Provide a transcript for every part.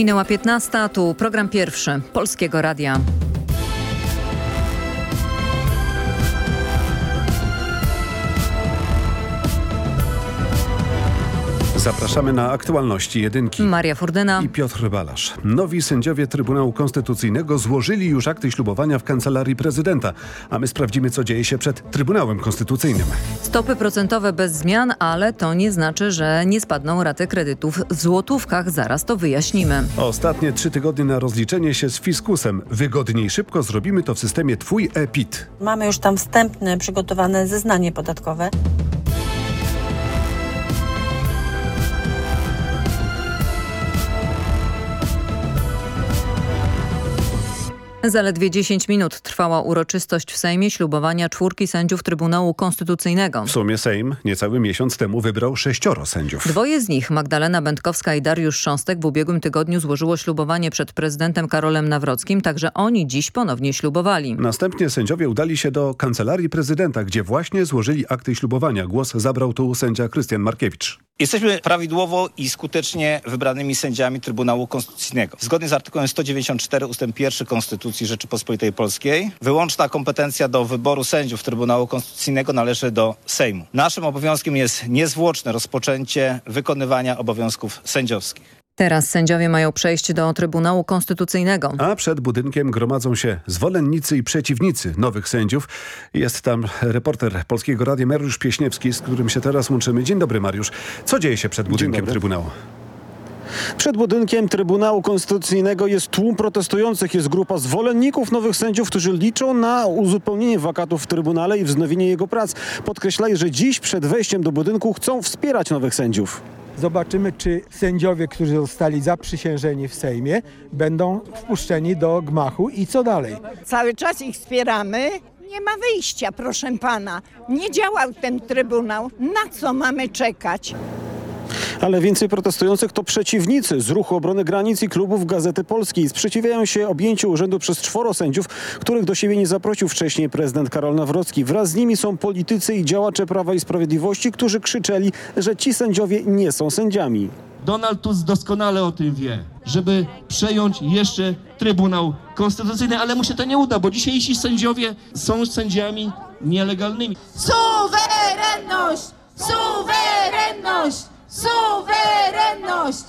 Minęła 15, tu program pierwszy Polskiego Radia. Zapraszamy na aktualności jedynki. Maria Furdyna i Piotr Balasz. Nowi sędziowie Trybunału Konstytucyjnego złożyli już akty ślubowania w kancelarii prezydenta, a my sprawdzimy, co dzieje się przed Trybunałem Konstytucyjnym. Stopy procentowe bez zmian, ale to nie znaczy, że nie spadną raty kredytów w złotówkach. Zaraz to wyjaśnimy. Ostatnie trzy tygodnie na rozliczenie się z fiskusem. Wygodniej szybko zrobimy to w systemie Twój e-PIT. Mamy już tam wstępne przygotowane zeznanie podatkowe. Zaledwie 10 minut trwała uroczystość w Sejmie ślubowania czwórki sędziów Trybunału Konstytucyjnego. W sumie Sejm niecały miesiąc temu wybrał sześcioro sędziów. Dwoje z nich, Magdalena Będkowska i Dariusz Sząstek w ubiegłym tygodniu złożyło ślubowanie przed prezydentem Karolem Nawrockim, także oni dziś ponownie ślubowali. Następnie sędziowie udali się do kancelarii prezydenta, gdzie właśnie złożyli akty ślubowania. Głos zabrał tu sędzia Krystian Markiewicz. Jesteśmy prawidłowo i skutecznie wybranymi sędziami Trybunału Konstytucyjnego. Zgodnie z artykułem 194 ust. 1 Konstytucji Rzeczypospolitej Polskiej wyłączna kompetencja do wyboru sędziów Trybunału Konstytucyjnego należy do Sejmu. Naszym obowiązkiem jest niezwłoczne rozpoczęcie wykonywania obowiązków sędziowskich. Teraz sędziowie mają przejść do Trybunału Konstytucyjnego. A przed budynkiem gromadzą się zwolennicy i przeciwnicy nowych sędziów. Jest tam reporter Polskiego Radia Mariusz Pieśniewski, z którym się teraz łączymy. Dzień dobry Mariusz. Co dzieje się przed budynkiem Trybunału? Przed budynkiem Trybunału Konstytucyjnego jest tłum protestujących. Jest grupa zwolenników nowych sędziów, którzy liczą na uzupełnienie wakatów w Trybunale i wznowienie jego prac. Podkreślają, że dziś przed wejściem do budynku chcą wspierać nowych sędziów. Zobaczymy, czy sędziowie, którzy zostali zaprzysiężeni w Sejmie, będą wpuszczeni do gmachu i co dalej. Cały czas ich wspieramy. Nie ma wyjścia, proszę pana. Nie działał ten trybunał. Na co mamy czekać? Ale więcej protestujących to przeciwnicy z ruchu obrony granic i klubów Gazety Polskiej. Sprzeciwiają się objęciu urzędu przez czworo sędziów, których do siebie nie zaprosił wcześniej prezydent Karol Nawrocki. Wraz z nimi są politycy i działacze Prawa i Sprawiedliwości, którzy krzyczeli, że ci sędziowie nie są sędziami. Donald Tusk doskonale o tym wie, żeby przejąć jeszcze Trybunał Konstytucyjny, ale mu się to nie uda, bo dzisiejsi sędziowie są sędziami nielegalnymi. Suwerenność! Suwerenność! Suwerenność!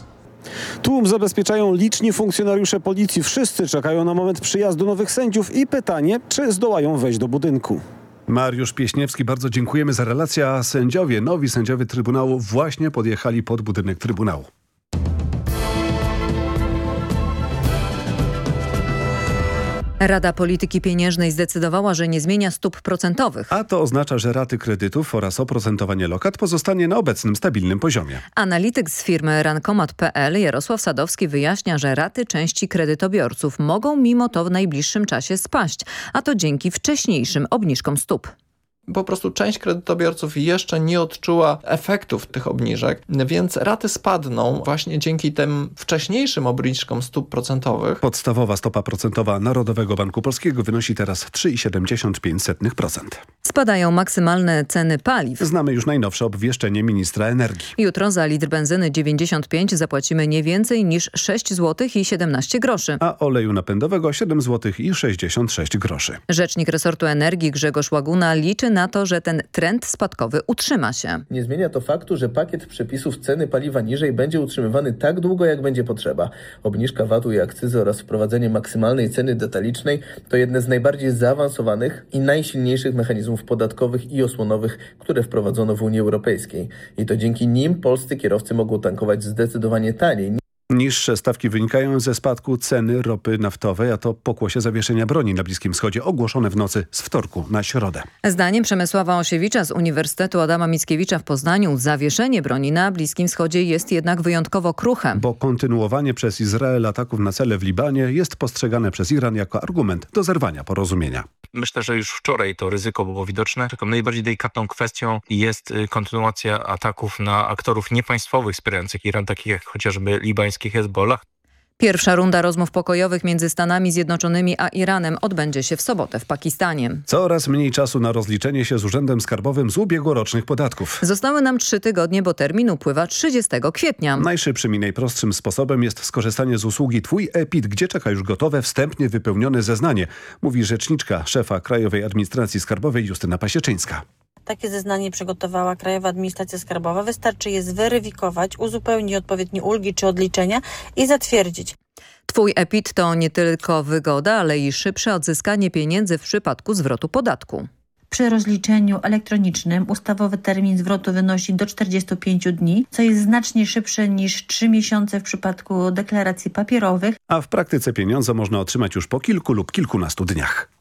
Tłum zabezpieczają liczni funkcjonariusze policji. Wszyscy czekają na moment przyjazdu nowych sędziów i pytanie, czy zdołają wejść do budynku. Mariusz Pieśniewski, bardzo dziękujemy za relację. A sędziowie, nowi sędziowie Trybunału właśnie podjechali pod budynek Trybunału. Rada Polityki Pieniężnej zdecydowała, że nie zmienia stóp procentowych. A to oznacza, że raty kredytów oraz oprocentowanie lokat pozostanie na obecnym stabilnym poziomie. Analityk z firmy Rankomat.pl Jarosław Sadowski wyjaśnia, że raty części kredytobiorców mogą mimo to w najbliższym czasie spaść, a to dzięki wcześniejszym obniżkom stóp po prostu część kredytobiorców jeszcze nie odczuła efektów tych obniżek, więc raty spadną właśnie dzięki tym wcześniejszym obniżkom stóp procentowych. Podstawowa stopa procentowa Narodowego Banku Polskiego wynosi teraz 3,75%. Spadają maksymalne ceny paliw. Znamy już najnowsze obwieszczenie ministra energii. Jutro za litr benzyny 95 zapłacimy nie więcej niż 6 zł i 17 groszy. A oleju napędowego 7 zł i 66 groszy. Rzecznik resortu energii Grzegorz Łaguna liczy na to, że ten trend spadkowy utrzyma się. Nie zmienia to faktu, że pakiet przepisów ceny paliwa niżej będzie utrzymywany tak długo, jak będzie potrzeba. Obniżka VAT-u i akcyzy oraz wprowadzenie maksymalnej ceny detalicznej to jedne z najbardziej zaawansowanych i najsilniejszych mechanizmów podatkowych i osłonowych, które wprowadzono w Unii Europejskiej. I to dzięki nim polscy kierowcy mogą tankować zdecydowanie taniej Niższe stawki wynikają ze spadku ceny ropy naftowej, a to pokłosie zawieszenia broni na Bliskim Wschodzie ogłoszone w nocy z wtorku na środę. Zdaniem Przemysława Osiewicza z Uniwersytetu Adama Mickiewicza w Poznaniu zawieszenie broni na Bliskim Wschodzie jest jednak wyjątkowo kruche. Bo kontynuowanie przez Izrael ataków na cele w Libanie jest postrzegane przez Iran jako argument do zerwania porozumienia. Myślę, że już wczoraj to ryzyko było widoczne. Taką najbardziej delikatną kwestią jest y, kontynuacja ataków na aktorów niepaństwowych wspierających Iran, takich jak chociażby Hezbollah. Pierwsza runda rozmów pokojowych między Stanami Zjednoczonymi a Iranem odbędzie się w sobotę w Pakistanie. Coraz mniej czasu na rozliczenie się z Urzędem Skarbowym z ubiegłorocznych podatków. Zostały nam trzy tygodnie, bo termin upływa 30 kwietnia. Najszybszym i najprostszym sposobem jest skorzystanie z usługi Twój EPIT, gdzie czeka już gotowe, wstępnie wypełnione zeznanie, mówi rzeczniczka szefa Krajowej Administracji Skarbowej Justyna Pasieczyńska. Takie zeznanie przygotowała Krajowa Administracja Skarbowa. Wystarczy je zweryfikować, uzupełnić odpowiednie ulgi czy odliczenia i zatwierdzić. Twój EPIT to nie tylko wygoda, ale i szybsze odzyskanie pieniędzy w przypadku zwrotu podatku. Przy rozliczeniu elektronicznym ustawowy termin zwrotu wynosi do 45 dni, co jest znacznie szybsze niż 3 miesiące w przypadku deklaracji papierowych. A w praktyce pieniądze można otrzymać już po kilku lub kilkunastu dniach.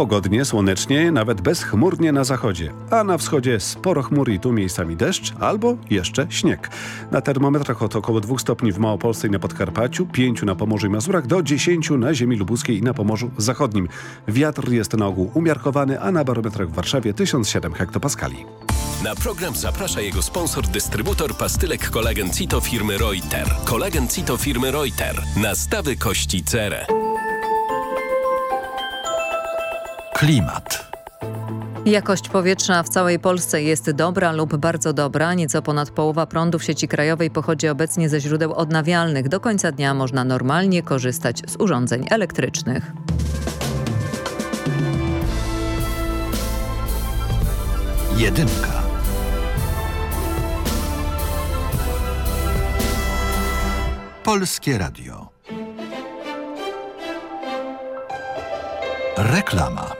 Pogodnie, słonecznie, nawet bezchmurnie na zachodzie, a na wschodzie sporo chmur i tu miejscami deszcz albo jeszcze śnieg. Na termometrach od około 2 stopni w Małopolsce i na Podkarpaciu, 5 na Pomorzu i Mazurach, do 10 na ziemi lubuskiej i na Pomorzu Zachodnim. Wiatr jest na ogół umiarkowany, a na barometrach w Warszawie 1007 hektopaskali. Na program zaprasza jego sponsor, dystrybutor pastylek kolagen Cito firmy Reuter. Kolagen Cito firmy Reuter. Nastawy kości cerę. Klimat. Jakość powietrza w całej Polsce jest dobra lub bardzo dobra. Nieco ponad połowa prądu w sieci krajowej pochodzi obecnie ze źródeł odnawialnych. Do końca dnia można normalnie korzystać z urządzeń elektrycznych. Jedynka. Polskie Radio. Reklama.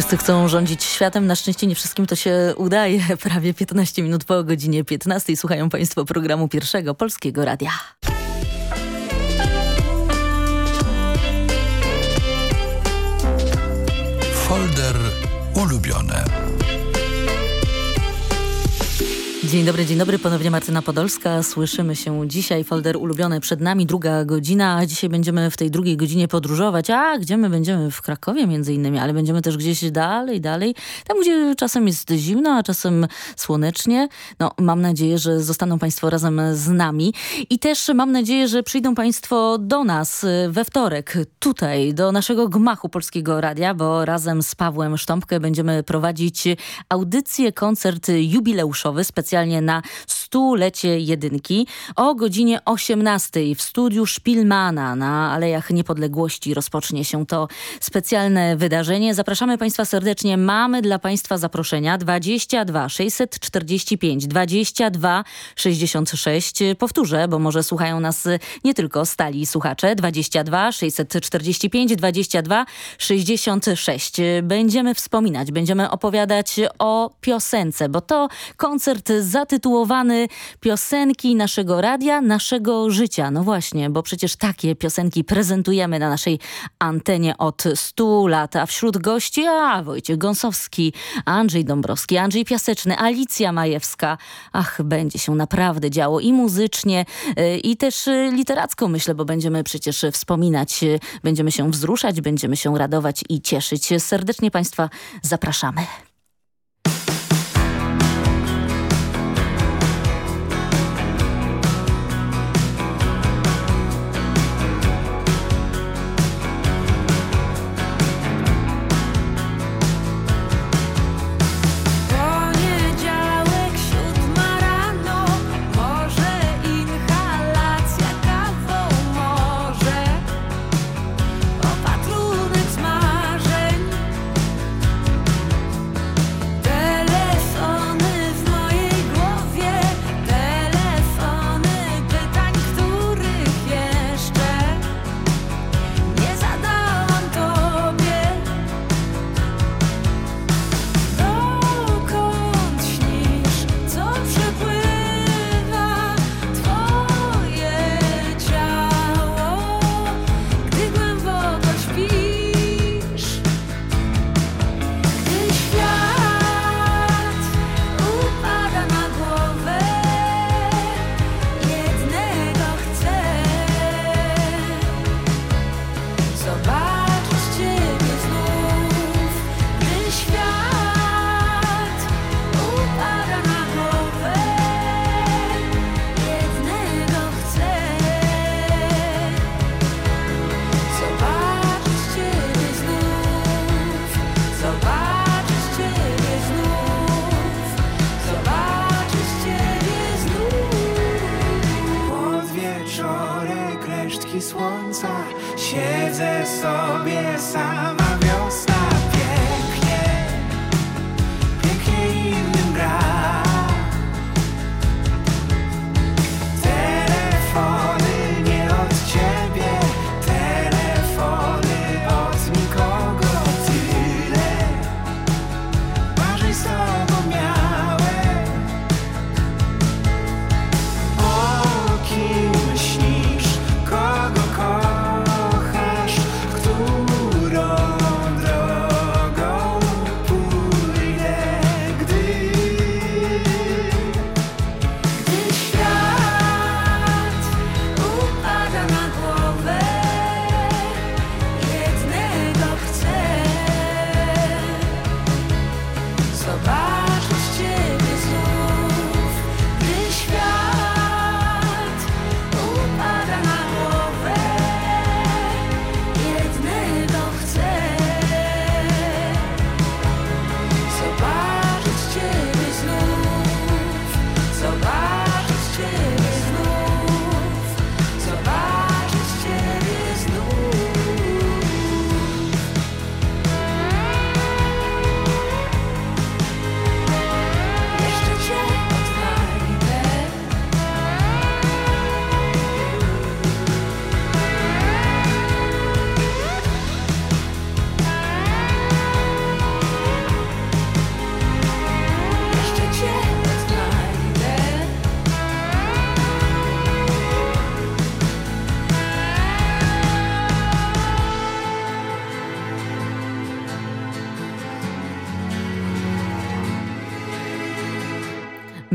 Wszyscy chcą rządzić światem. Na szczęście nie wszystkim to się udaje. Prawie 15 minut po godzinie 15 słuchają Państwo programu Pierwszego Polskiego Radia. Folder ulubione. Dzień dobry, dzień dobry. Ponownie Martyna Podolska. Słyszymy się dzisiaj. Folder ulubiony przed nami, druga godzina. Dzisiaj będziemy w tej drugiej godzinie podróżować. A gdzie my będziemy? W Krakowie między innymi, ale będziemy też gdzieś dalej, dalej. Tam, gdzie czasem jest zimno, a czasem słonecznie. No, mam nadzieję, że zostaną Państwo razem z nami. I też mam nadzieję, że przyjdą Państwo do nas we wtorek, tutaj, do naszego gmachu Polskiego Radia, bo razem z Pawłem Sztąpkę będziemy prowadzić audycję, koncert jubileuszowy, specjalny specjalnie na stulecie jedynki. O godzinie 18 w studiu Szpilmana na Alejach Niepodległości rozpocznie się to specjalne wydarzenie. Zapraszamy Państwa serdecznie. Mamy dla Państwa zaproszenia 22 645 22 66. Powtórzę, bo może słuchają nas nie tylko stali słuchacze. 22 645 22 66. Będziemy wspominać, będziemy opowiadać o piosence, bo to koncert zatytułowany Piosenki naszego radia, naszego życia. No właśnie, bo przecież takie piosenki prezentujemy na naszej antenie od 100 lat, a wśród gości a Wojciech Gąsowski, Andrzej Dąbrowski, Andrzej Piaseczny, Alicja Majewska. Ach, będzie się naprawdę działo i muzycznie, y, i też y, literacko myślę, bo będziemy przecież wspominać, y, będziemy się wzruszać, będziemy się radować i cieszyć. Serdecznie Państwa zapraszamy.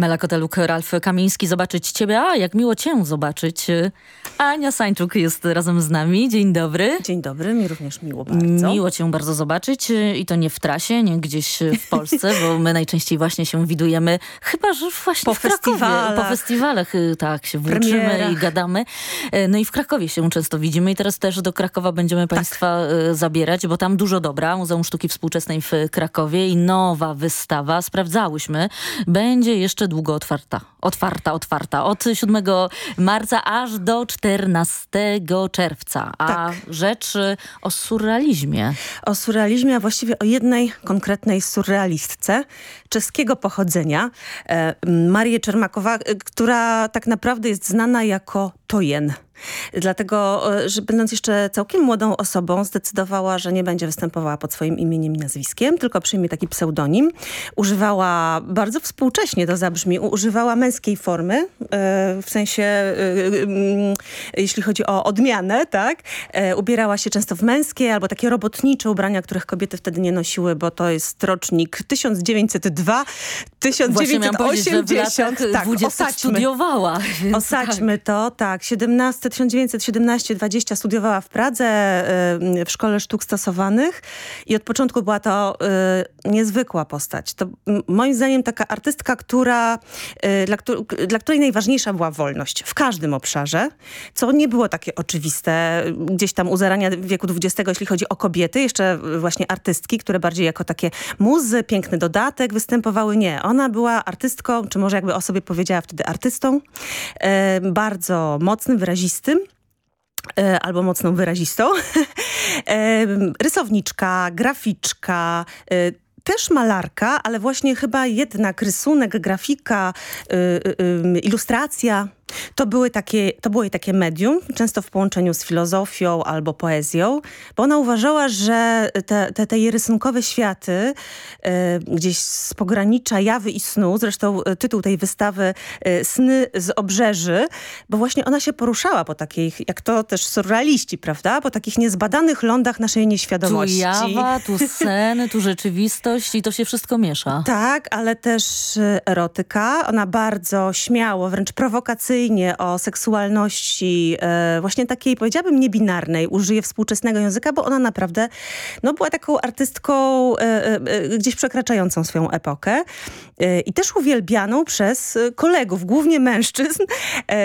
Mela Koteluk, Ralf Kamiński, zobaczyć Ciebie, a jak miło Cię zobaczyć. Ania Sańczuk jest razem z nami. Dzień dobry. Dzień dobry, mi również miło bardzo. Miło Cię bardzo zobaczyć i to nie w trasie, nie gdzieś w Polsce, bo my najczęściej właśnie się widujemy, chyba że właśnie po w Krakowie. Festiwalach. Po festiwalach, y, tak, się włóczymy i gadamy. E, No i w Krakowie się często widzimy i teraz też do Krakowa będziemy Państwa e, zabierać, bo tam dużo dobra. Muzeum Sztuki Współczesnej w Krakowie i nowa wystawa, sprawdzałyśmy, będzie jeszcze długo otwarta. Otwarta, otwarta. Od 7 marca aż do 14 czerwca. A Tak. rzecz y, o surrealizmie. O surrealizmie, a właściwie o jednej konkretnej surrealistce czeskiego pochodzenia, e, Marię Czermakowa, e, która tak naprawdę jest znana jako Tojen. Dlatego, e, że będąc jeszcze całkiem młodą osobą, zdecydowała, że nie będzie występowała pod swoim imieniem i nazwiskiem, tylko przyjmie taki pseudonim. Używała, bardzo współcześnie to zabrzmi, używała męskiej formy, e, w sensie, e, jeśli chodzi o odmianę, tak? Ubierała się często w męskie albo takie robotnicze ubrania, których kobiety wtedy nie nosiły, bo to jest rocznik 1902, Właśnie miałam powiedzieć, że w 1980. latach tak, 20 osadźmy. studiowała. więc Osadźmy to, tak. 17, 1917-20 studiowała w Pradze y, w Szkole Sztuk Stosowanych i od początku była to y, niezwykła postać. To moim zdaniem taka artystka, która, y, dla, dla której najważniejsza była wolność w każdym obszarze, co nie było takie oczywiste gdzieś tam u zarania wieku XX, jeśli chodzi o kobiety, jeszcze właśnie artystki, które bardziej jako takie muzy, piękny dodatek występowały. Nie, ona była artystką, czy może jakby o sobie powiedziała wtedy artystą, bardzo mocnym, wyrazistym e, albo mocną wyrazistą. E, Rysowniczka, graficzka, e, też malarka, ale właśnie chyba jednak rysunek, grafika, ilustracja. To, były takie, to było jej takie medium, często w połączeniu z filozofią albo poezją, bo ona uważała, że te, te, te jej rysunkowe światy y, gdzieś z pogranicza jawy i snu, zresztą y, tytuł tej wystawy y, Sny z obrzeży, bo właśnie ona się poruszała po takich, jak to też surrealiści, prawda? Po takich niezbadanych lądach naszej Tu nieświadomości. jawa, tu sceny, tu rzeczywistość i to się wszystko miesza. Tak, ale też erotyka. Ona bardzo śmiało, wręcz prowokacyjnie o seksualności e, właśnie takiej, powiedziałabym, niebinarnej użyje współczesnego języka, bo ona naprawdę no, była taką artystką e, e, e, gdzieś przekraczającą swoją epokę e, i też uwielbianą przez kolegów, głównie mężczyzn,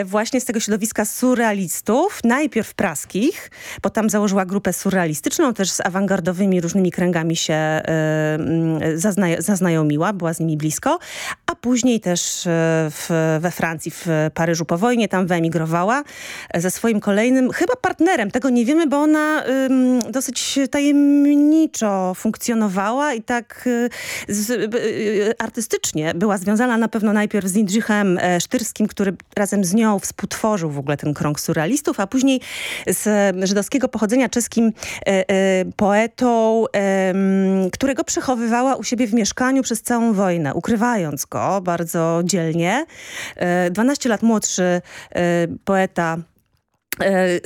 właśnie z tego środowiska surrealistów, najpierw praskich, bo tam założyła grupę surrealistyczną, też z awangardowymi różnymi kręgami się mm, zazna- zaznajomiła, była z nimi blisko, a później też w, we Francji, w Paryżu po wojnie, tam wyemigrowała e, ze swoim kolejnym, chyba partnerem, tego nie wiemy, bo ona dosyć tajemniczo funkcjonowała i tak y, z, y, y, artystycznie była związana na pewno najpierw z Jindřichem e, Sztyrskim, który razem z nią współtworzył w ogóle ten krąg surrealistów, a później z e, żydowskiego pochodzenia czeskim e, poetą, którego przechowywała u siebie w mieszkaniu przez całą wojnę, ukrywając go bardzo dzielnie. E, 12 lat młodszy e, poeta e,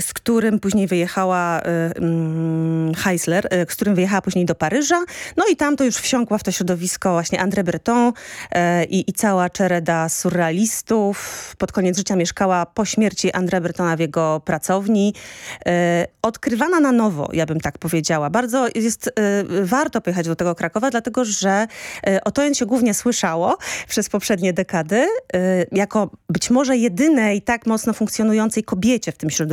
z którym później wyjechała e, mm, Heisler, e, z którym wyjechała później do Paryża. No i tam to już wsiąkła w to środowisko właśnie André Breton e, i, i cała czereda surrealistów. Pod koniec życia mieszkała po śmierci André Bretona w jego pracowni. E, odkrywana na nowo, ja bym tak powiedziała. Bardzo jest e, warto pojechać do tego Krakowa, dlatego że e, o Tojen się głównie słyszało przez poprzednie dekady, e, jako być może jedynej tak mocno funkcjonującej kobiecie w tym środowisku.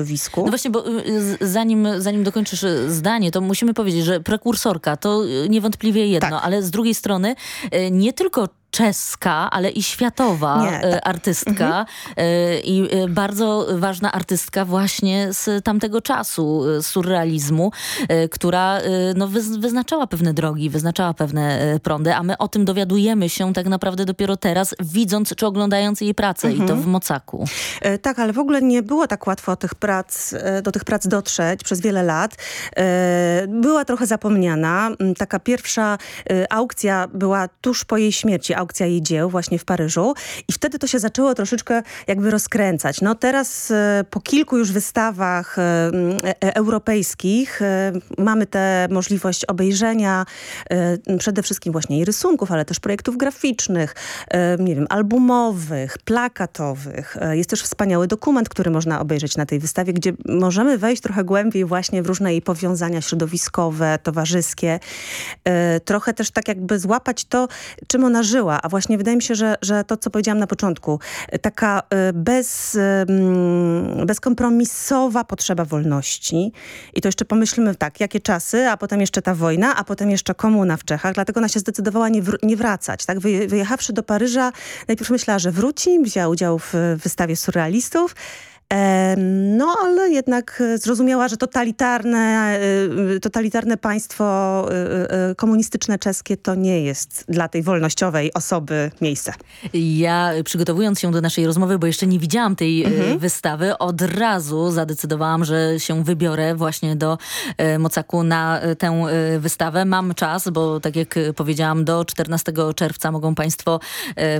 No właśnie, bo y, zanim, zanim dokończysz y, zdanie, to musimy powiedzieć, że prekursorka to y, niewątpliwie jedno, Tak. ale z drugiej strony nie tylko czeska, ale i światowa Nie, y, tak. artystka y, i y, bardzo ważna artystka właśnie z tamtego czasu, y, surrealizmu, która no, wyz- wyznaczała pewne drogi, wyznaczała pewne prądy, a my o tym dowiadujemy się tak naprawdę dopiero teraz, widząc czy oglądając jej pracę i to Mhm. w Mocaku. E, Tak, ale w ogóle nie było tak łatwo tych prac, e, do tych prac dotrzeć przez wiele lat. E, Była trochę zapomniana. Taka pierwsza e, aukcja była tuż po jej śmierci. Aukcja jej dzieł właśnie w Paryżu i wtedy to się zaczęło troszeczkę jakby rozkręcać. No teraz e, po kilku już wystawach e, e, europejskich mamy tę możliwość obejrzenia przede wszystkim właśnie i rysunków, ale też projektów graficznych, nie wiem, albumowych, plakatowych. Jest też wspaniały dokument, który można obejrzeć na tej wystawie, gdzie możemy wejść trochę głębiej właśnie w różne jej powiązania środowiskowe, towarzyskie. Trochę też tak jakby złapać to, czym ona żyła, a właśnie wydaje mi się, że, że to, co powiedziałam na początku, taka bez, bezkompromisowa potrzeba wolności i to jeszcze pomyślmy tak, jakie czasy, a potem jeszcze ta wojna, a potem jeszcze komuna w Czechach, dlatego ona się zdecydowała nie, wr nie wracać. Tak? Wyjechawszy do Paryża, najpierw myślała, że wróci, wzięła udział w wystawie surrealistów, no, ale jednak e, zrozumiała, że totalitarne, e, totalitarne państwo e, komunistyczne czeskie to nie jest dla tej wolnościowej osoby miejsce. Ja przygotowując się do naszej rozmowy, bo jeszcze nie widziałam tej mhm. wystawy, od razu zadecydowałam, że się wybiorę właśnie do Mocaku na tę wystawę. Mam czas, bo tak jak powiedziałam, do 14 czerwca mogą państwo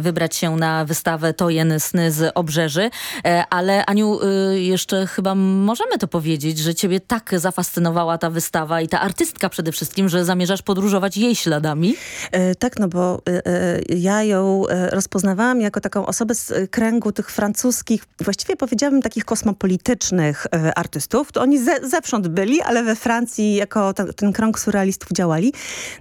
wybrać się na wystawę Tojen Sny z Obrzeży, ale Aniu, Y, jeszcze chyba możemy to powiedzieć, że ciebie tak zafascynowała ta wystawa i ta artystka przede wszystkim, że zamierzasz podróżować jej śladami? E, tak, no bo e, e, ja ją e, rozpoznawałam jako taką osobę z kręgu tych francuskich, właściwie powiedziałabym takich kosmopolitycznych e, artystów. To oni ze, zewsząd byli, ale we Francji jako ten, krąg surrealistów działali.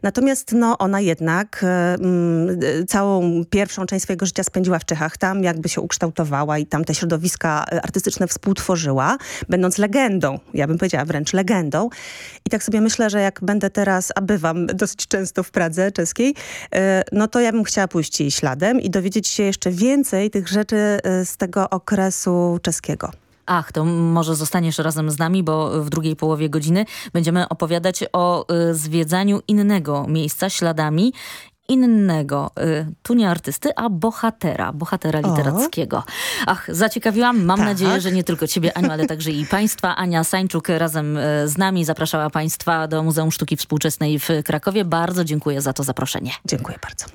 Natomiast no, ona jednak e, m, całą pierwszą część swojego życia spędziła w Czechach. Tam jakby się ukształtowała i tam te środowiska artystyczne artystyczne współtworzyła, będąc legendą, ja bym powiedziała wręcz legendą. I tak sobie myślę, że jak będę teraz, a bywam dosyć często w Pradze czeskiej, e, no to ja bym chciała pójść jej śladem i dowiedzieć się jeszcze więcej tych rzeczy e, z tego okresu czeskiego. Ach, to może zostaniesz razem z nami, bo w drugiej połowie godziny będziemy opowiadać o y, zwiedzaniu innego miejsca śladami innego, y, tu nie artysty, a bohatera, bohatera literackiego. O. Ach, zaciekawiłam. Mam tak. nadzieję, że nie tylko ciebie, Aniu, ale także i państwa. Ania Sańczuk razem y, z nami zapraszała państwa do Muzeum Sztuki Współczesnej w Krakowie. Bardzo dziękuję za to zaproszenie. Dziękuję bardzo.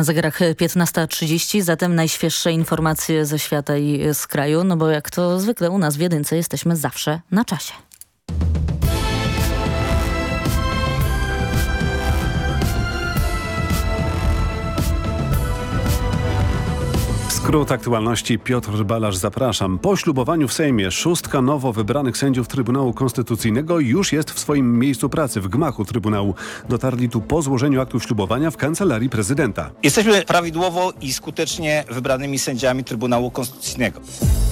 Na zegarach 15.30, zatem najświeższe informacje ze świata i z kraju, no bo jak to zwykle u nas w Jedynce jesteśmy zawsze na czasie. Skrót aktualności Piotr Balasz zapraszam. Po ślubowaniu w Sejmie szóstka nowo wybranych sędziów Trybunału Konstytucyjnego już jest w swoim miejscu pracy w gmachu Trybunału. Dotarli tu po złożeniu aktu ślubowania w kancelarii prezydenta. Jesteśmy prawidłowo i skutecznie wybranymi sędziami Trybunału Konstytucyjnego.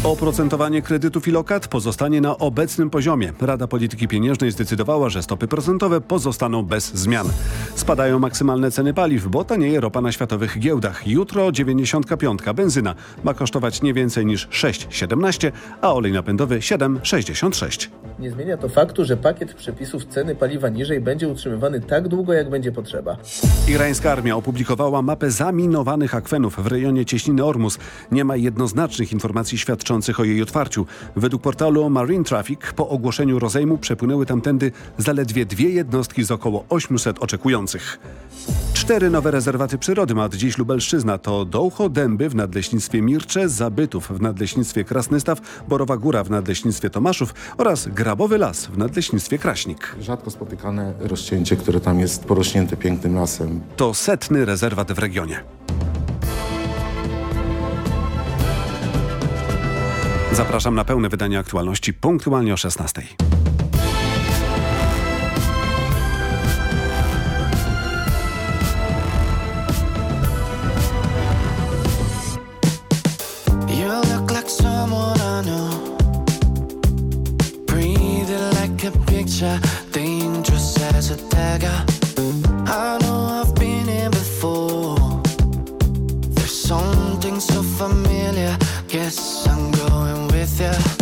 Oprocentowanie kredytów i lokat pozostanie na obecnym poziomie. Rada Polityki Pieniężnej zdecydowała, że stopy procentowe pozostaną bez zmian. Spadają maksymalne ceny paliw, bo tanieje ropa na światowych giełdach. Jutro 95 benzyna ma kosztować nie więcej niż 6,17, a olej napędowy 7,66. Nie zmienia to faktu, że pakiet przepisów ceny paliwa niżej będzie utrzymywany tak długo, jak będzie potrzeba. Irańska armia opublikowała mapę zaminowanych akwenów w rejonie cieśniny Ormus. Nie ma jednoznacznych informacji świadczących o jej otwarciu. Według portalu Marine Traffic po ogłoszeniu rozejmu przepłynęły tamtędy zaledwie dwie jednostki z około 800 oczekujących. Cztery nowe rezerwaty przyrody ma od dziś Lubelszczyzna. To Dołcho Dęby w Nadleśnictwie Mircze, Zabytów w Nadleśnictwie Krasnystaw, Borowa Góra w Nadleśnictwie Tomaszów oraz Grabowy Las w Nadleśnictwie Kraśnik. Rzadko spotykane rozcięcie, które tam jest porośnięte pięknym lasem. To setny rezerwat w regionie. Zapraszam na pełne wydanie aktualności punktualnie o 16. Picture, dangerous as a dagger. I know I've been here before. There's something so familiar. Guess I'm going with you.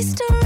please don't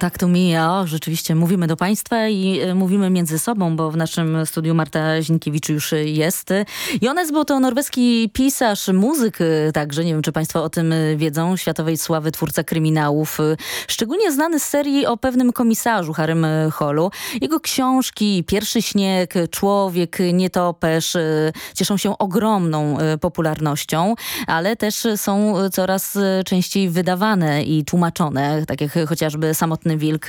Tak to mija. Rzeczywiście mówimy do Państwa i e, mówimy między sobą, bo w naszym studiu Marta Zinkiewicz już jest. Jones był to norweski pisarz, muzyk e, także, nie wiem czy Państwo o tym e, wiedzą, światowej sławy twórca kryminałów, szczególnie znany z serii o pewnym komisarzu Harrym Hollu. Jego książki Pierwszy śnieg, Człowiek, Nietoperz cieszą się ogromną popularnością, ale też są coraz częściej wydawane i tłumaczone, tak jak chociażby samotne Wilk.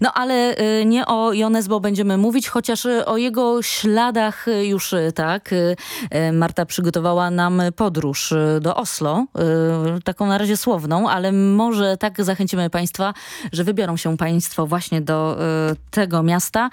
No ale y, nie o Jonesbo będziemy mówić, chociaż y, o jego śladach y, już tak. Marta przygotowała nam podróż do Oslo, taką na razie słowną, ale może tak zachęcimy Państwa, że wybiorą się Państwo właśnie do tego miasta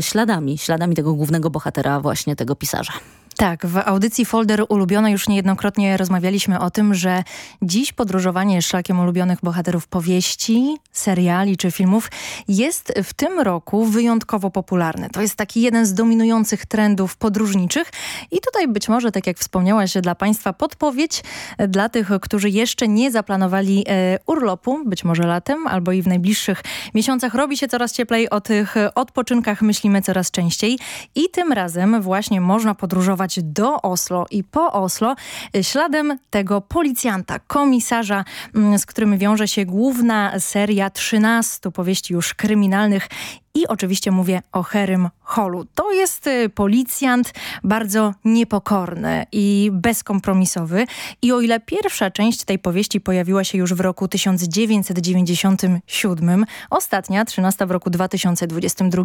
śladami, śladami tego głównego bohatera, właśnie tego pisarza. Tak, w audycji Folder Ulubione już niejednokrotnie rozmawialiśmy o tym, że dziś podróżowanie szlakiem ulubionych bohaterów powieści, seriali czy filmów jest w tym roku wyjątkowo popularne. To jest taki jeden z dominujących trendów podróżniczych i tutaj być może, tak jak wspomniałaś, dla Państwa podpowiedź dla tych, którzy jeszcze nie zaplanowali e, urlopu, być może latem albo i w najbliższych miesiącach. Robi się coraz cieplej, o tych odpoczynkach myślimy coraz częściej i tym razem właśnie można podróżować do Oslo i po Oslo y, śladem tego policjanta, komisarza, mm, z którym wiąże się główna seria 13 powieści już kryminalnych i oczywiście mówię o Herym Holu. To jest y, policjant bardzo niepokorny i bezkompromisowy. I o ile pierwsza część tej powieści pojawiła się już w roku 1997, ostatnia, 13 w roku 2022,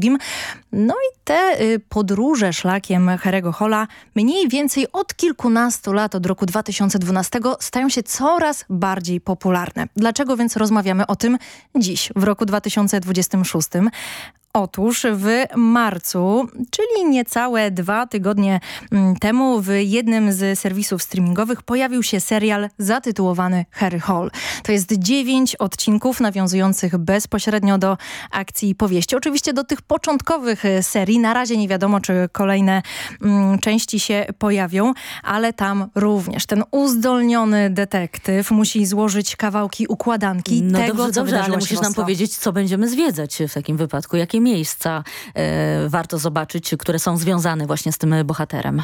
no i te y, podróże szlakiem Herego Hola mniej więcej od kilkunastu lat, od roku 2012 stają się coraz bardziej popularne. Dlaczego więc rozmawiamy o tym dziś, w roku 2026? Otóż w marcu, czyli niecałe dwa tygodnie mm, temu w jednym z serwisów streamingowych pojawił się serial zatytułowany Harry Hall. To jest dziewięć odcinków nawiązujących bezpośrednio do akcji powieści. Oczywiście do tych początkowych e, serii. Na razie nie wiadomo, czy kolejne mm, części się pojawią, ale tam również ten uzdolniony detektyw musi złożyć kawałki układanki no tego, dobrze, co dobrze, ale musisz nam powiedzieć, co będziemy zwiedzać w takim wypadku. Jakie miejsca e, warto zobaczyć, które są związane właśnie z tym bohaterem.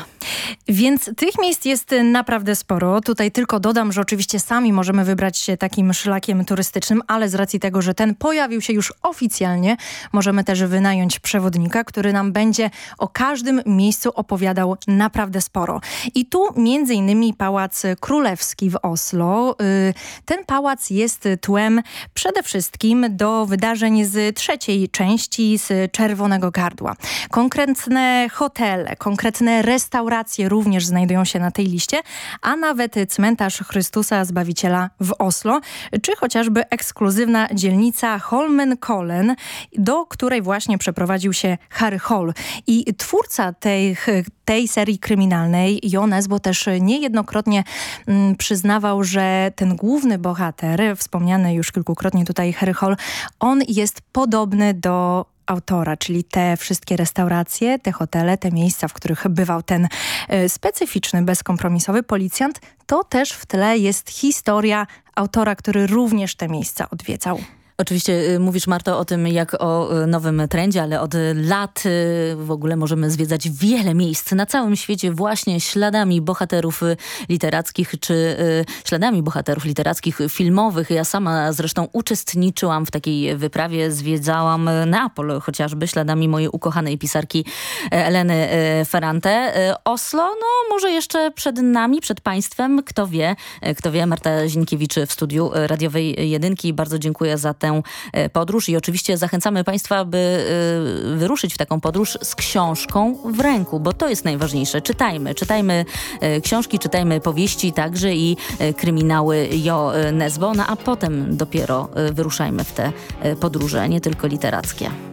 Więc tych miejsc jest naprawdę sporo. Tutaj tylko dodam, że oczywiście sami możemy wybrać się takim szlakiem turystycznym, ale z racji tego, że ten pojawił się już oficjalnie, możemy też wynająć przewodnika, który nam będzie o każdym miejscu opowiadał naprawdę sporo. I tu między innymi Pałac Królewski w Oslo. Y, Ten pałac jest tłem przede wszystkim do wydarzeń z trzeciej części z Czerwonego Gardła. Konkretne hotele, konkretne restauracje również znajdują się na tej liście, a nawet cmentarz Chrystusa Zbawiciela w Oslo, czy chociażby ekskluzywna dzielnica Holmenkollen, do której właśnie przeprowadził się Harry Hall. I twórca tej, tej serii kryminalnej, Jones, bo też niejednokrotnie mm, przyznawał, że ten główny bohater, wspomniany już kilkukrotnie tutaj Harry Hall, on jest podobny do autora, czyli te wszystkie restauracje, te hotele, te miejsca, w których bywał ten e, specyficzny, bezkompromisowy policjant, to też w tle jest historia autora, który również te miejsca odwiedzał. Oczywiście y, mówisz Marto o tym jak o y, nowym trendzie, ale od lat y, w ogóle możemy zwiedzać wiele miejsc na całym świecie właśnie śladami bohaterów literackich czy śladami bohaterów literackich, filmowych. Ja sama zresztą uczestniczyłam w takiej wyprawie, zwiedzałam Neapol chociażby śladami mojej ukochanej pisarki e, Eleny e, Ferrante. E, Oslo, no może jeszcze przed nami, przed państwem, kto wie, kto wie, Marta Zinkiewicz w studiu radiowej jedynki. Bardzo dziękuję za tę e, podróż i oczywiście zachęcamy Państwa, by e, wyruszyć w taką podróż z książką w ręku, bo to jest najważniejsze. Czytajmy, czytajmy e, książki, czytajmy powieści także i kryminały Jo e, Nesbo, no a potem dopiero wyruszajmy w te podróże, nie tylko literackie.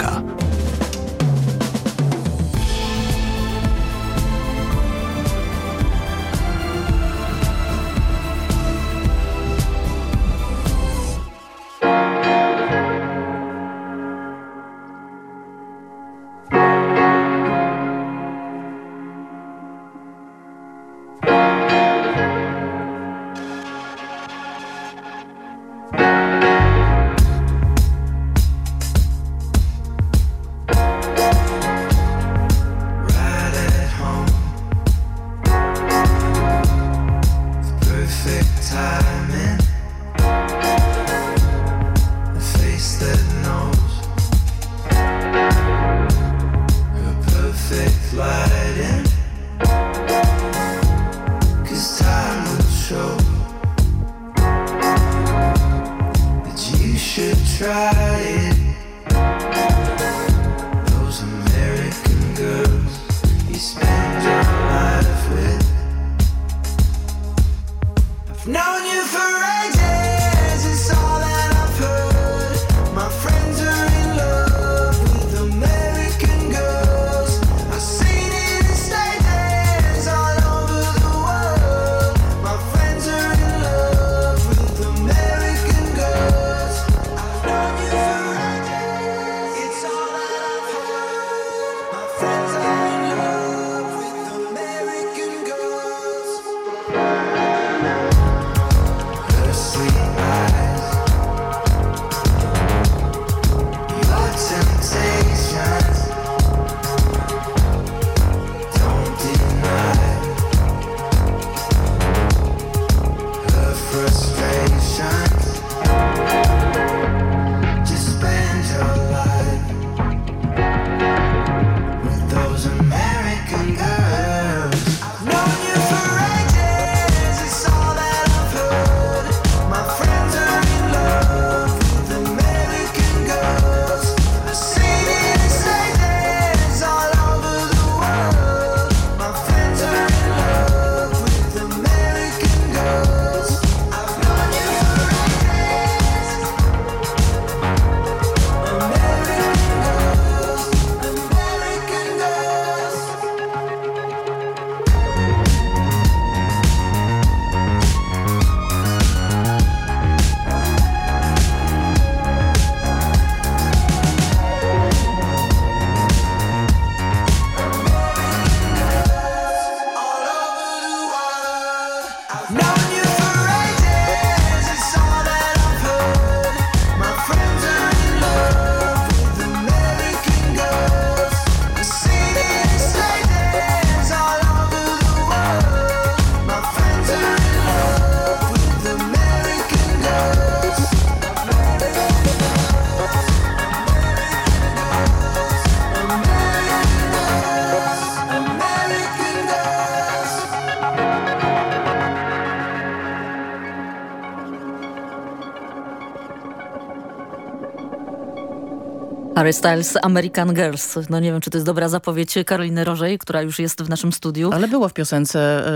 Harry Styles, American Girls. No nie wiem, czy to jest dobra zapowiedź Karoliny Rożej, która już jest w naszym studiu. Ale było w piosence y,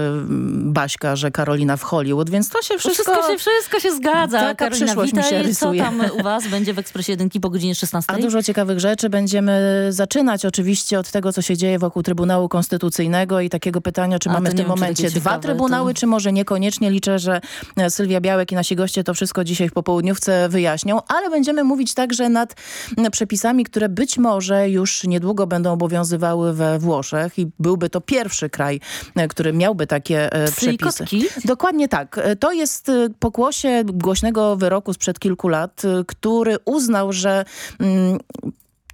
Baśka, że Karolina w Hollywood, więc to się wszystko... Wszystko się, wszystko się zgadza. Taka Karolina, przyszłość mi witaj. się rysuje. Co tam u was będzie w Ekspresie Jedynki po godzinie 16? A dużo ciekawych rzeczy. Będziemy zaczynać oczywiście od tego, co się dzieje wokół Trybunału Konstytucyjnego i takiego pytania, czy A, mamy to w tym wiem, momencie dwa ciekawe, trybunały, to- czy może niekoniecznie. Liczę, że e, Sylwia Białek i nasi goście to wszystko dzisiaj w popołudniówce wyjaśnią, ale będziemy mówić także nad przepisami, które być może już niedługo będą obowiązywały we Włoszech i byłby to pierwszy kraj, e, który miałby takie e, Psy przepisy. kotki? Dokładnie tak. E, To jest pokłosie głośnego wyroku sprzed kilku lat, który uznał, że mm,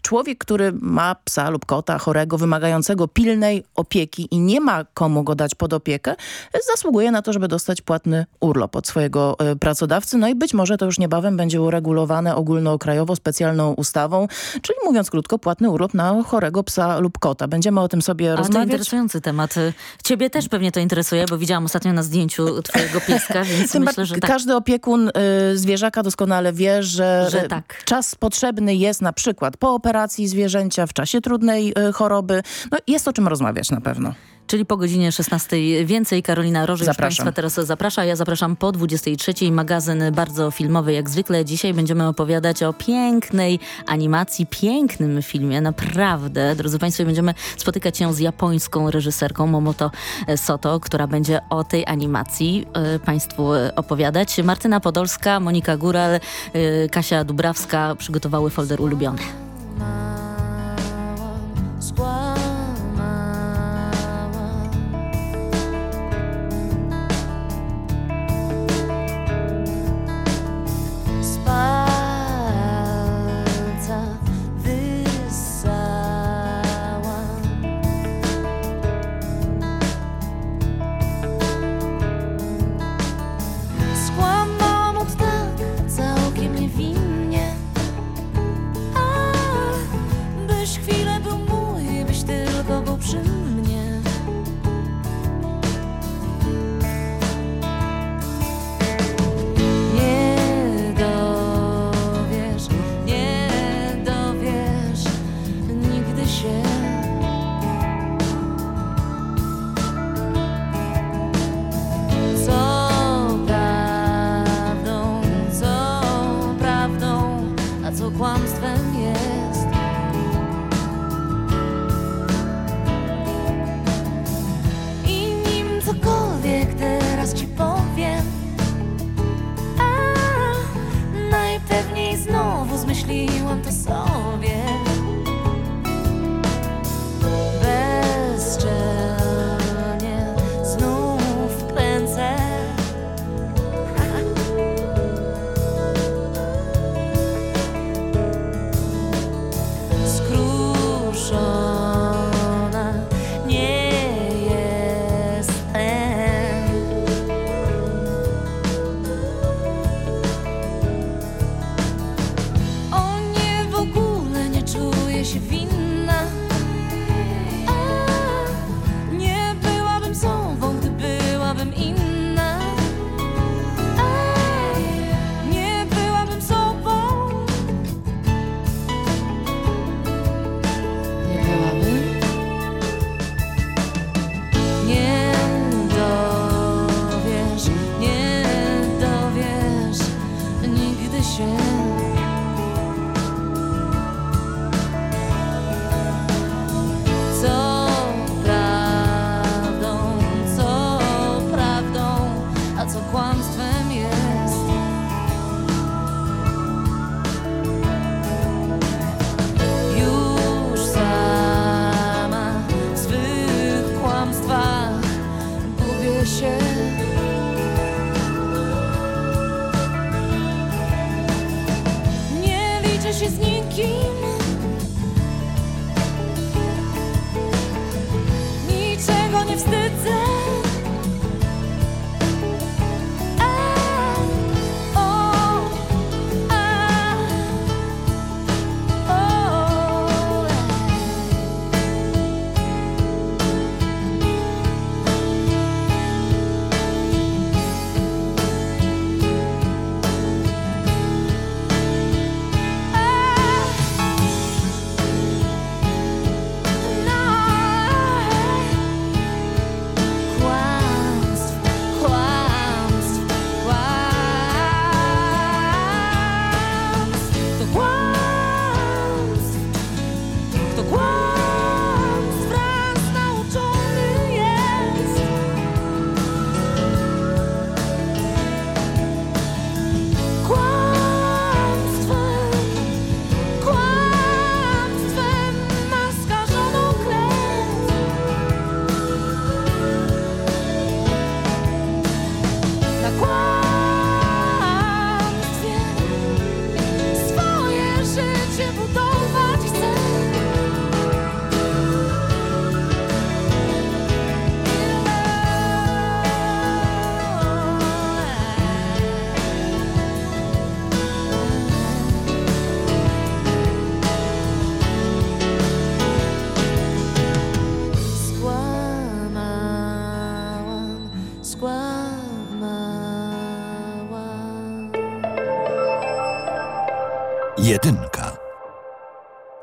człowiek, który ma psa lub kota chorego, wymagającego pilnej opieki i nie ma komu go dać pod opiekę, zasługuje na to, żeby dostać płatny urlop od swojego e, pracodawcy. No i być może to już niebawem będzie uregulowane ogólnokrajowo specjalną ustawą, czyli mówiąc krótko, płatny urlop na chorego psa lub kota. Będziemy o tym sobie A to rozmawiać. interesujący temat. Ciebie też pewnie to interesuje, bo widziałam ostatnio na zdjęciu twojego pieska, więc Tym myślę, że tak. Każdy opiekun y, zwierzaka doskonale wie, że, Że tak. czas potrzebny jest na przykład po operacji zwierzęcia, w czasie trudnej y, choroby. No, jest o czym rozmawiać na pewno. Czyli po godzinie 16 więcej. Karolina Roży już Zapraszam. Państwa teraz zaprasza. Ja zapraszam po 23. Magazyn bardzo filmowy jak zwykle. Dzisiaj będziemy opowiadać o pięknej animacji, pięknym filmie. Naprawdę, drodzy Państwo, będziemy spotykać się z japońską reżyserką Momoto Soto, która będzie o tej animacji e, Państwu opowiadać. Martyna Podolska, Monika Góral, e, Kasia Dubrawska przygotowały folder ulubiony. Z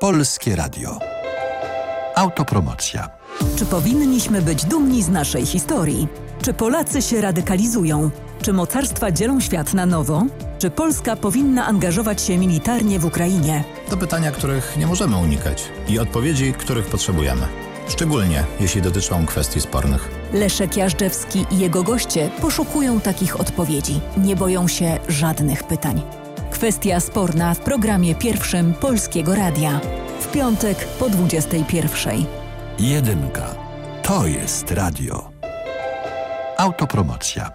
Polskie Radio. Autopromocja. Czy powinniśmy być dumni z naszej historii? Czy Polacy się radykalizują? Czy mocarstwa dzielą świat na nowo? Czy Polska powinna angażować się militarnie w Ukrainie? To pytania, których nie możemy unikać i odpowiedzi, których potrzebujemy. Szczególnie jeśli dotyczą kwestii spornych. Leszek Jażdżewski i jego goście poszukują takich odpowiedzi. Nie boją się żadnych pytań. Kwestia sporna w programie pierwszym Polskiego Radia. W piątek po 21. Jedynka. To jest radio. Autopromocja.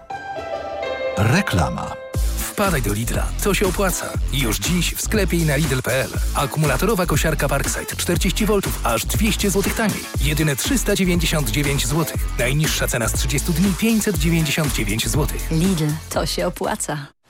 Reklama. Wpadaj do Lidla, to się opłaca. Już dziś w sklepie i na Lidl.pl. Akumulatorowa kosiarka Parkside 40 V, aż 200 zł taniej. Jedyne 399 zł. Najniższa cena z 30 dni 599 zł. Lidl, to się opłaca.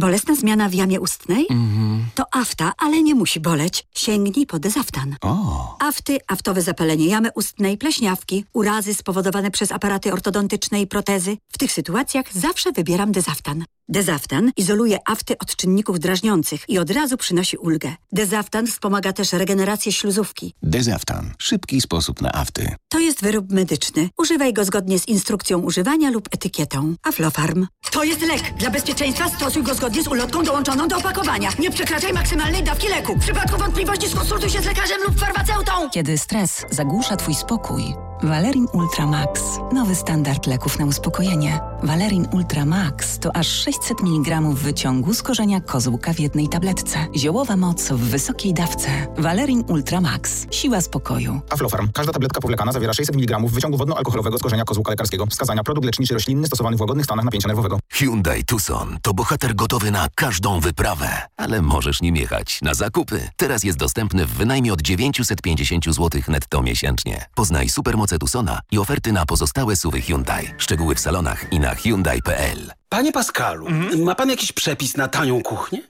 Bolesna zmiana w jamie ustnej? To afta, ale nie musi boleć. Sięgnij po dezaftan. O. Afty, aftowe zapalenie jamy ustnej, pleśniawki, urazy spowodowane przez aparaty ortodontyczne i protezy. W tych sytuacjach zawsze wybieram dezaftan. Dezaftan izoluje afty od czynników drażniących i od razu przynosi ulgę. Dezaftan wspomaga też regenerację śluzówki. Dezaftan. Szybki sposób na afty. To jest wyrób medyczny. Używaj go zgodnie z instrukcją używania lub etykietą. Aflofarm. To jest lek. Dla bezpieczeństwa stosuj go zgodnie z ulotką dołączoną do opakowania. Nie przekraczaj maksymalnej dawki leku. W przypadku wątpliwości skonsultuj się z lekarzem lub farmaceutą. Kiedy stres zagłusza Twój spokój, Valerin Ultra Max. Nowy standard leków na uspokojenie. Valerin Ultra Max to aż 600 mg wyciągu z korzenia kozłka w jednej tabletce. Ziołowa moc w wysokiej dawce. Valerin Ultra Max. Siła spokoju. Aflofarm. Każda tabletka powlekana zawiera 600 mg wyciągu wodno-alkoholowego z korzenia kozłka lekarskiego. Wskazania produkt leczniczy roślinny stosowany w łagodnych stanach napięcia nerwowego. Hyundai Tucson to bohater gotowy na każdą wyprawę. Ale możesz nim jechać na zakupy. Teraz jest dostępny w wynajmie od 950 zł netto miesięcznie. Poznaj supermoce Tucsona i oferty na pozostałe suwy Hyundai. Szczegóły w salonach i na Hyundai.pl. Panie Pascalu, ma pan jakiś przepis na tanią kuchnię?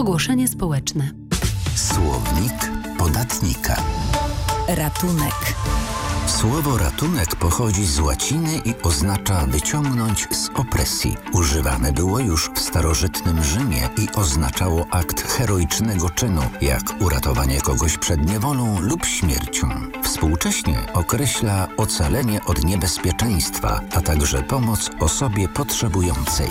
Ogłoszenie społeczne. Słownik podatnika. Ratunek. Słowo ratunek pochodzi z łaciny i oznacza wyciągnąć z opresji. Używane było już w starożytnym Rzymie i oznaczało akt heroicznego czynu, jak uratowanie kogoś przed niewolą lub śmiercią. Współcześnie określa ocalenie od niebezpieczeństwa, a także pomoc osobie potrzebującej.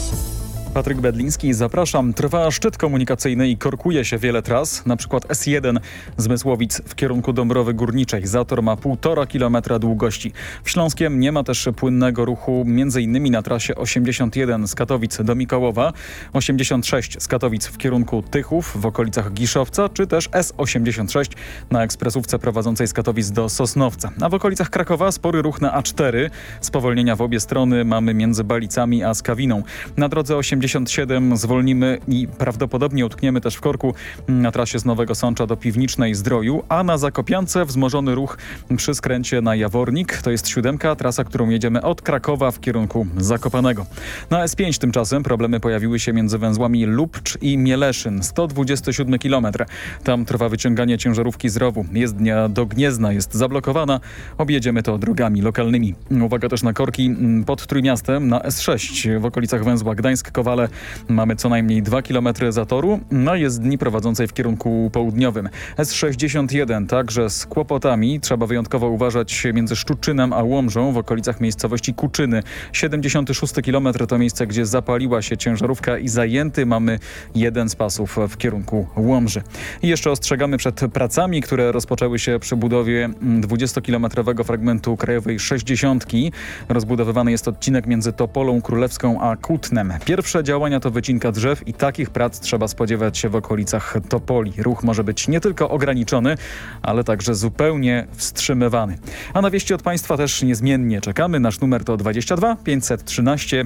Patryk Bedliński, zapraszam. Trwa szczyt komunikacyjny i korkuje się wiele tras, na przykład S1 Zmysłowic w kierunku Dąbrowy Górniczej. Zator ma 1,5 kilometra długości. W Śląskiem nie ma też płynnego ruchu m.in. na trasie 81 z Katowic do Mikołowa, 86 z Katowic w kierunku Tychów w okolicach Giszowca, czy też S86 na ekspresówce prowadzącej z Katowic do Sosnowca. A w okolicach Krakowa spory ruch na A4. Spowolnienia w obie strony mamy między Balicami a Skawiną. Na drodze 80 77 zwolnimy i prawdopodobnie utkniemy też w korku na trasie z Nowego Sącza do Piwnicznej Zdroju, a na Zakopiance wzmożony ruch przy skręcie na Jawornik. To jest siódemka, trasa, którą jedziemy od Krakowa w kierunku Zakopanego. Na S5 tymczasem problemy pojawiły się między węzłami Lubcz i Mieleszyn. 127 km. Tam trwa wyciąganie ciężarówki z rowu. Jezdnia do Gniezna jest zablokowana. Objedziemy to drogami lokalnymi. Uwaga też na korki mm, pod Trójmiastem na S6 w okolicach węzła Gdańsk-Kowale. Mamy co najmniej 2 km zatoru na jezdni prowadzącej w kierunku południowym. S61 także z kłopotami. Trzeba wyjątkowo uważać między Szczuczynem a Łomżą w okolicach miejscowości Kuczyny. 76 km to miejsce, gdzie zapaliła się ciężarówka i zajęty mamy jeden z pasów w kierunku Łomży. I jeszcze ostrzegamy przed pracami, które rozpoczęły się przy budowie 20-kilometrowego fragmentu Krajowej 60. Rozbudowywany jest odcinek między Topolą Królewską a Kutnem. Działania to wycinka drzew i takich prac trzeba spodziewać się w okolicach Topoli. Ruch może być nie tylko ograniczony, ale także zupełnie wstrzymywany. A na wieści od Państwa też niezmiennie czekamy. Nasz numer to 22 513